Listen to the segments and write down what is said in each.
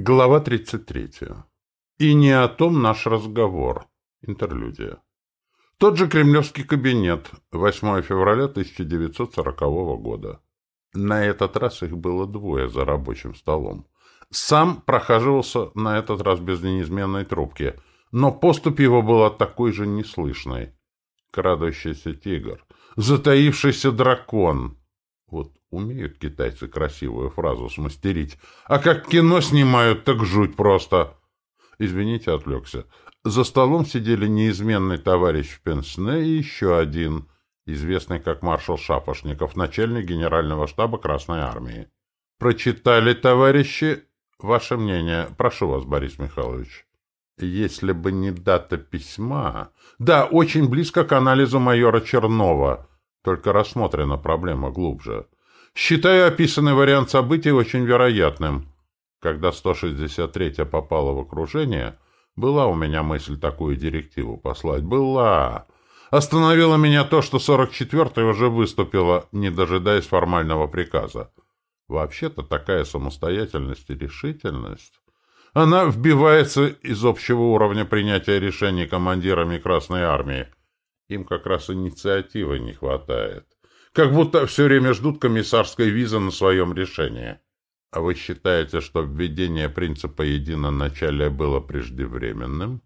Глава 33. И не о том наш разговор. Интерлюдия. Тот же кремлевский кабинет. 8 февраля 1940 года. На этот раз их было двое за рабочим столом. Сам прохаживался на этот раз без неизменной трубки, но поступь его была такой же неслышной. Крадущийся тигр, затаившийся дракон, вот умеют китайцы красивую фразу смастерить. А как кино снимают, так жуть просто. Извините, отвлекся. За столом сидели неизменный товарищ Пенсне и еще один, известный как маршал Шапошников, начальник генерального штаба Красной Армии. Прочитали, товарищи? Ваше мнение. Прошу вас, Борис Михайлович. Если бы не дата письма... Да, очень близко к анализу майора Чернова. Только рассмотрена проблема глубже. Считаю описанный вариант событий очень вероятным. Когда 163-я попала в окружение, была у меня мысль такую директиву послать. Была. Остановило меня то, что 44-я уже выступила, не дожидаясь формального приказа. Вообще-то такая самостоятельность и решительность... Она вбивается из общего уровня принятия решений командирами Красной Армии. Им как раз инициативы не хватает. Как будто все время ждут комиссарской визы на своем решении. А вы считаете, что введение принципа единоначалия было преждевременным?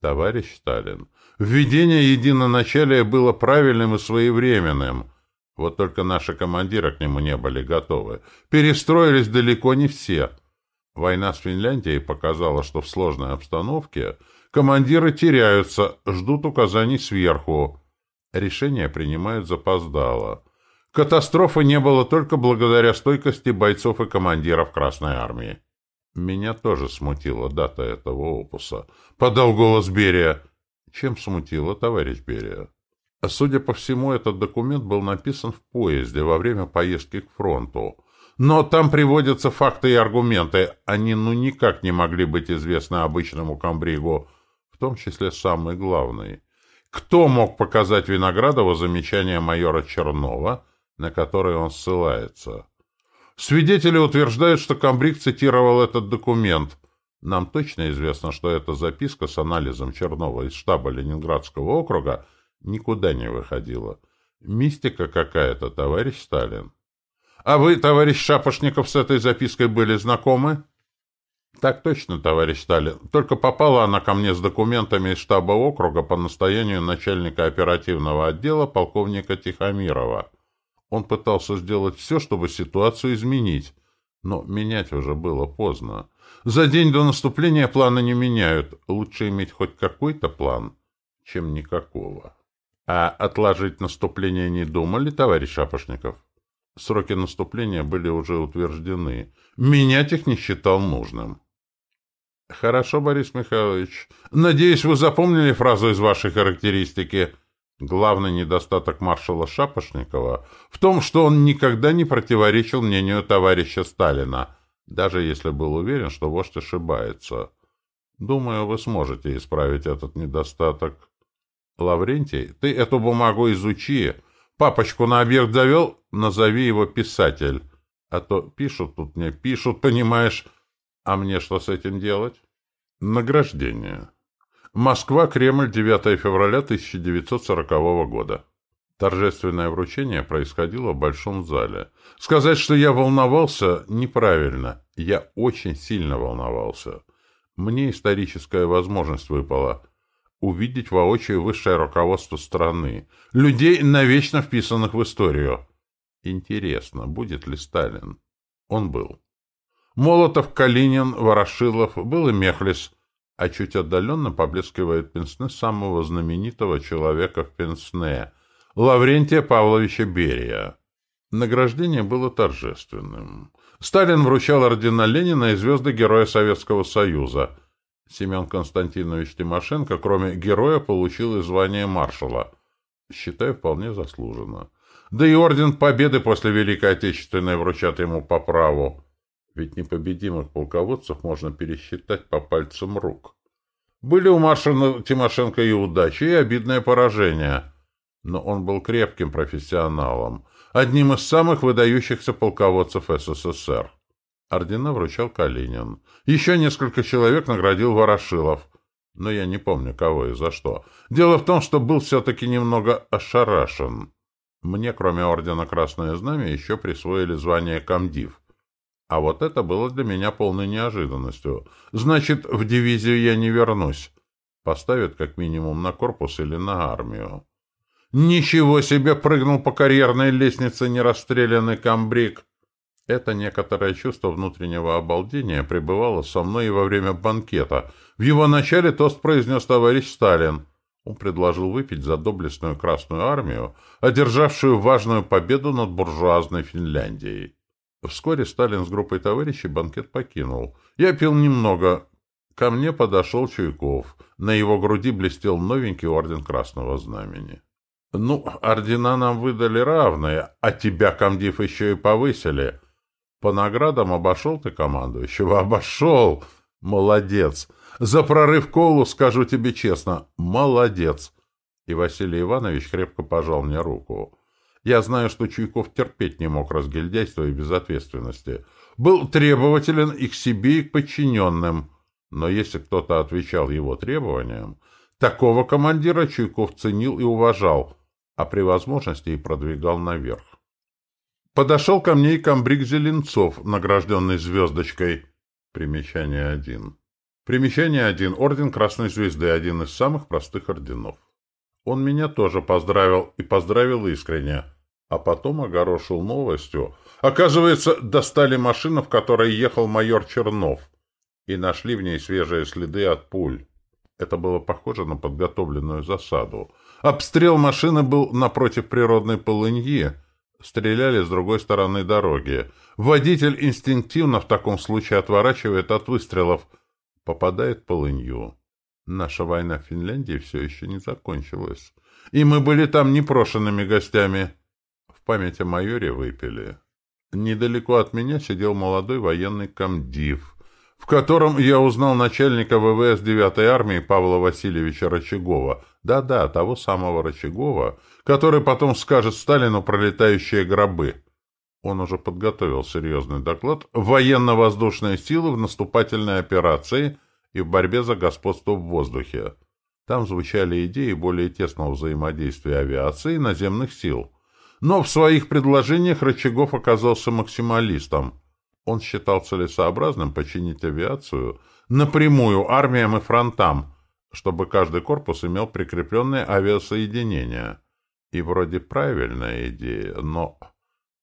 Товарищ Сталин, введение единоначалия было правильным и своевременным. Вот только наши командиры к нему не были готовы. Перестроились далеко не все. Война с Финляндией показала, что в сложной обстановке Командиры теряются, ждут указаний сверху. Решение принимают запоздало. Катастрофы не было только благодаря стойкости бойцов и командиров Красной Армии. Меня тоже смутила дата этого опуса. Подал голос Берия. Чем смутила, товарищ Берия? Судя по всему, этот документ был написан в поезде во время поездки к фронту. Но там приводятся факты и аргументы. Они ну никак не могли быть известны обычному комбригу, в том числе самый главный. Кто мог показать Виноградову замечание майора Чернова, на которое он ссылается? Свидетели утверждают, что комбриг цитировал этот документ. Нам точно известно, что эта записка с анализом Чернова из штаба Ленинградского округа никуда не выходила. Мистика какая-то, товарищ Сталин. А вы, товарищ Шапошников, с этой запиской были знакомы? Так точно, товарищ Сталин. Только попала она ко мне с документами из штаба округа по настоянию начальника оперативного отдела полковника Тихомирова. Он пытался сделать все, чтобы ситуацию изменить, но менять уже было поздно. За день до наступления планы не меняют. Лучше иметь хоть какой-то план, чем никакого. А отложить наступление не думали, товарищ Шапошников? Сроки наступления были уже утверждены. Менять их не считал нужным. Хорошо, Борис Михайлович. Надеюсь, вы запомнили фразу из вашей характеристики. Главный недостаток маршала Шапошникова в том, что он никогда не противоречил мнению товарища Сталина, даже если был уверен, что вождь ошибается. Думаю, вы сможете исправить этот недостаток. Лаврентий, ты эту бумагу изучи. Папочку на объект завел, назови его писатель. А то пишут тут мне, пишут, понимаешь, а мне что с этим делать? Награждение. Москва, Кремль, 9 февраля 1940 года. Торжественное вручение происходило в большом зале. Сказать, что я волновался, неправильно. Я очень сильно волновался. Мне историческая возможность выпала увидеть воочию высшее руководство страны, людей, навечно вписанных в историю. Интересно, будет ли Сталин? Он был. Молотов, Калинин, Ворошилов, был и Мехлис, а чуть отдаленно поблескивает пенсне самого знаменитого человека в пенсне — Лаврентия Павловича Берия. Награждение было торжественным. Сталин вручал ордена Ленина и звезды Героя Советского Союза. Семен Константинович Тимошенко, кроме героя, получил и звание маршала. Считаю, вполне заслуженно. Да и орден Победы после Великой Отечественной вручат ему по праву. Ведь непобедимых полководцев можно пересчитать по пальцам рук. Были у Машина Тимошенко и удачи, и обидное поражение. Но он был крепким профессионалом, одним из самых выдающихся полководцев СССР. Ордена вручал Калинин. Еще несколько человек наградил Ворошилов. Но я не помню, кого и за что. Дело в том, что был все-таки немного ошарашен. Мне, кроме ордена Красное Знамя, еще присвоили звание комдив. А вот это было для меня полной неожиданностью. Значит, в дивизию я не вернусь. Поставят как минимум на корпус или на армию. Ничего себе прыгнул по карьерной лестнице нерастрелянный комбриг. Это некоторое чувство внутреннего обалдения пребывало со мной и во время банкета. В его начале тост произнес товарищ Сталин. Он предложил выпить за доблестную Красную Армию, одержавшую важную победу над буржуазной Финляндией. Вскоре Сталин с группой товарищей банкет покинул. Я пил немного. Ко мне подошел Чуйков. На его груди блестел новенький орден Красного Знамени. «Ну, ордена нам выдали равные, а тебя, комдив, еще и повысили. По наградам обошел ты командующего? Обошел! Молодец! За прорыв колу, скажу тебе честно, молодец!» И Василий Иванович крепко пожал мне руку. Я знаю, что Чуйков терпеть не мог разгильдяйства и безответственности. Был требователен и к себе, и к подчиненным. Но если кто-то отвечал его требованиям, такого командира Чуйков ценил и уважал, а при возможности и продвигал наверх. Подошел ко мне и комбриг Зеленцов, награжденный звездочкой. Примечание один. Примечание один. Орден Красной Звезды, один из самых простых орденов. Он меня тоже поздравил, и поздравил искренне. А потом огорошил новостью. Оказывается, достали машину, в которой ехал майор Чернов, и нашли в ней свежие следы от пуль. Это было похоже на подготовленную засаду. Обстрел машины был напротив природной полыньи, Стреляли с другой стороны дороги. Водитель инстинктивно в таком случае отворачивает от выстрелов. Попадает полынью. Наша война в Финляндии все еще не закончилась. И мы были там непрошенными гостями. Память о майоре выпили. Недалеко от меня сидел молодой военный комдив в котором я узнал начальника ВВС 9-й армии Павла Васильевича Рычагова. Да-да, того самого Рычагова, который потом скажет Сталину про летающие гробы. Он уже подготовил серьезный доклад «Военно-воздушные силы в наступательной операции и в борьбе за господство в воздухе». Там звучали идеи более тесного взаимодействия авиации и наземных сил. Но в своих предложениях Рычагов оказался максималистом – он считал целесообразным починить авиацию напрямую армиям и фронтам, чтобы каждый корпус имел прикрепленные авиасоединения. И вроде правильная идея, но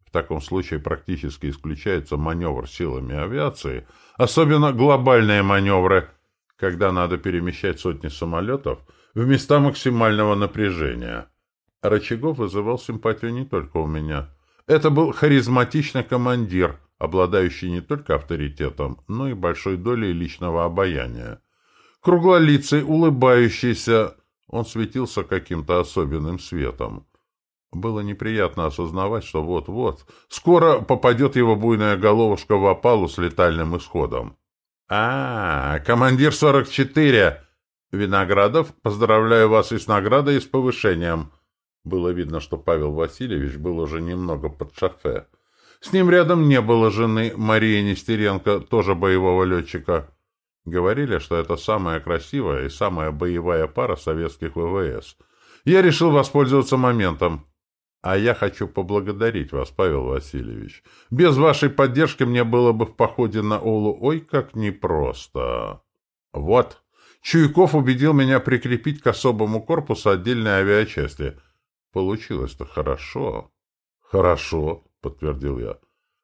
в таком случае практически исключается маневр силами авиации, особенно глобальные маневры, когда надо перемещать сотни самолетов в места максимального напряжения. Рычагов вызывал симпатию не только у меня. Это был харизматичный командир – обладающий не только авторитетом, но и большой долей личного обаяния. Круглолицый, улыбающийся, он светился каким-то особенным светом. Было неприятно осознавать, что вот-вот скоро попадет его буйная головушка в опалу с летальным исходом. а, -а, -а командир 44! Виноградов, поздравляю вас и с наградой, и с повышением!» Было видно, что Павел Васильевич был уже немного под шофе. С ним рядом не было жены Марии Нестеренко, тоже боевого летчика. Говорили, что это самая красивая и самая боевая пара советских ВВС. Я решил воспользоваться моментом. А я хочу поблагодарить вас, Павел Васильевич. Без вашей поддержки мне было бы в походе на Олу ой как непросто. Вот. Чуйков убедил меня прикрепить к особому корпусу отдельной авиачасти. Получилось-то хорошо. Хорошо. — подтвердил я.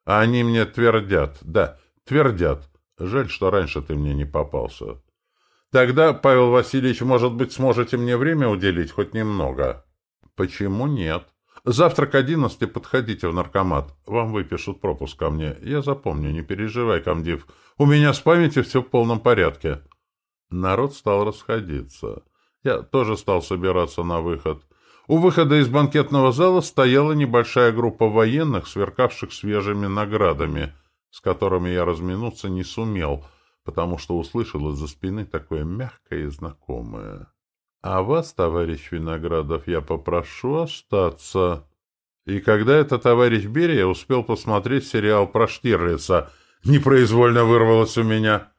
«А они мне твердят. Да, твердят. Жаль, что раньше ты мне не попался. Тогда, Павел Васильевич, может быть, сможете мне время уделить хоть немного?» «Почему нет?» «Завтра к одиннадцати подходите в наркомат. Вам выпишут пропуск ко мне. Я запомню, не переживай, комдив. У меня с памятью все в полном порядке». Народ стал расходиться. Я тоже стал собираться на выход. У выхода из банкетного зала стояла небольшая группа военных, сверкавших свежими наградами, с которыми я разминуться не сумел, потому что услышал из-за спины такое мягкое и знакомое. «А вас, товарищ Виноградов, я попрошу остаться». И когда это товарищ Берия успел посмотреть сериал про Штирлица, Непроизвольно вырвалось у меня.